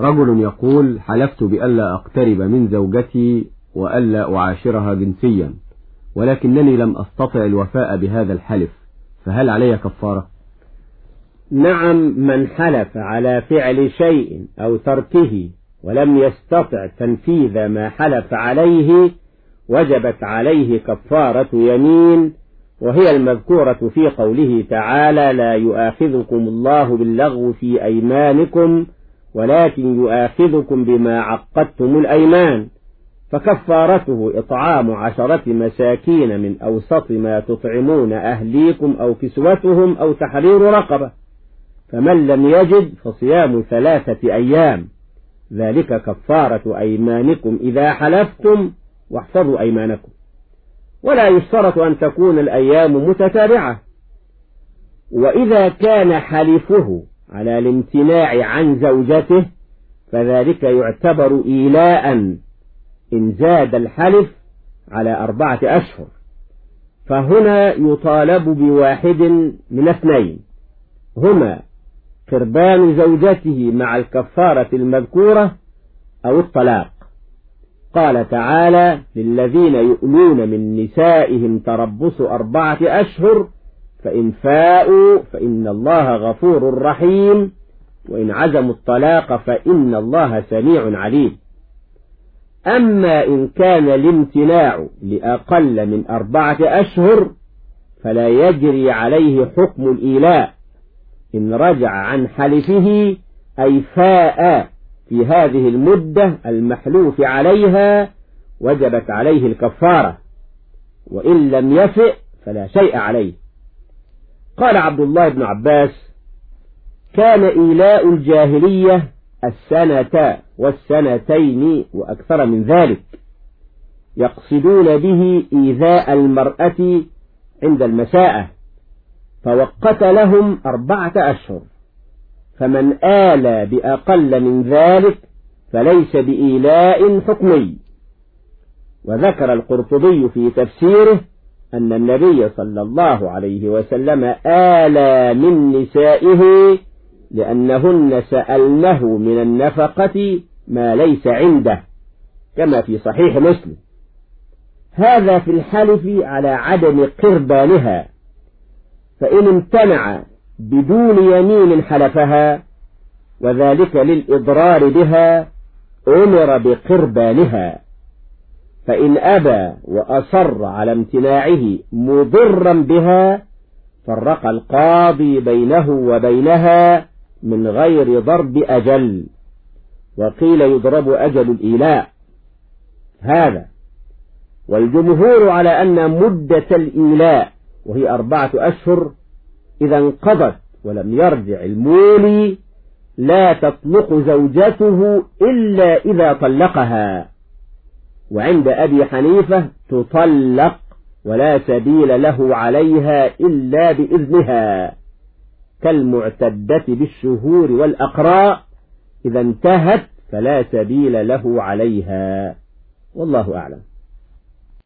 رجل يقول حلفت بألا أقترب من زوجتي وألا أعاشرها جنسيا ولكنني لم أستطع الوفاء بهذا الحلف فهل علي كفارة؟ نعم من حلف على فعل شيء أو تركه ولم يستطع تنفيذ ما حلف عليه وجبت عليه كفارة يمين وهي المذكورة في قوله تعالى لا يؤاخذكم الله باللغو في أيمانكم ولكن يؤاخذكم بما عقدتم الأيمان فكفارته إطعام عشرة مساكين من أوسط ما تطعمون أهليكم أو كسوتهم أو تحرير رقبة فمن لم يجد فصيام ثلاثة أيام. ذلك كفارة أيمانكم إذا حلفتم واحفظوا أيمانكم. ولا يشترط أن تكون الأيام متتابعة. وإذا كان حلفه على الامتناع عن زوجته فذلك يعتبر إيلاء إن زاد الحلف على أربعة أشهر. فهنا يطالب بواحد من اثنين. هما قربان زوجته مع الكفارة المذكورة أو الطلاق. قال تعالى للذين يؤلون من نسائهم تربص أربعة أشهر فإن فاءوا فإن الله غفور رحيم. وإن عزموا الطلاق فإن الله سميع عليم. أما إن كان الامتناع لأقل من أربعة أشهر فلا يجري عليه حكم الإيلاء. إن رجع عن حلفه أي فاء في هذه المدة المحلوف عليها وجبت عليه الكفارة. وإن لم يفئ فلا شيء عليه. قال عبد الله بن عباس كان إيلاء الجاهلية السنة والسنتين وأكثر من ذلك يقصدون به إيذاء المرأة عند المساءة فوقت لهم أربعة أشهر فمن آل بأقل من ذلك فليس بإيلاء حكمي. وذكر القرطبي في تفسيره أن النبي صلى الله عليه وسلم آلى من نسائه لأنهن سألنه من النفقة ما ليس عنده كما في صحيح مسلم. هذا في الحلف على عدم قربانها فإن امتنع بدون يمين حلفها وذلك للإضرار بها أمر بقربانها. فإن أبى وأصر على امتناعه مضرا بها فرق القاضي بينه وبينها من غير ضرب أجل وقيل يضرب أجل الإيلاء. هذا والجمهور على أن مدة الإيلاء وهي أربعة أشهر إذا انقضت ولم يرجع المولي لا تطلق زوجته إلا إذا طلقها. وعند أبي حنيفة تطلق ولا سبيل له عليها إلا بإذنها كالمعتدة بالشهور والأقراء إذا انتهت فلا سبيل له عليها. والله أعلم.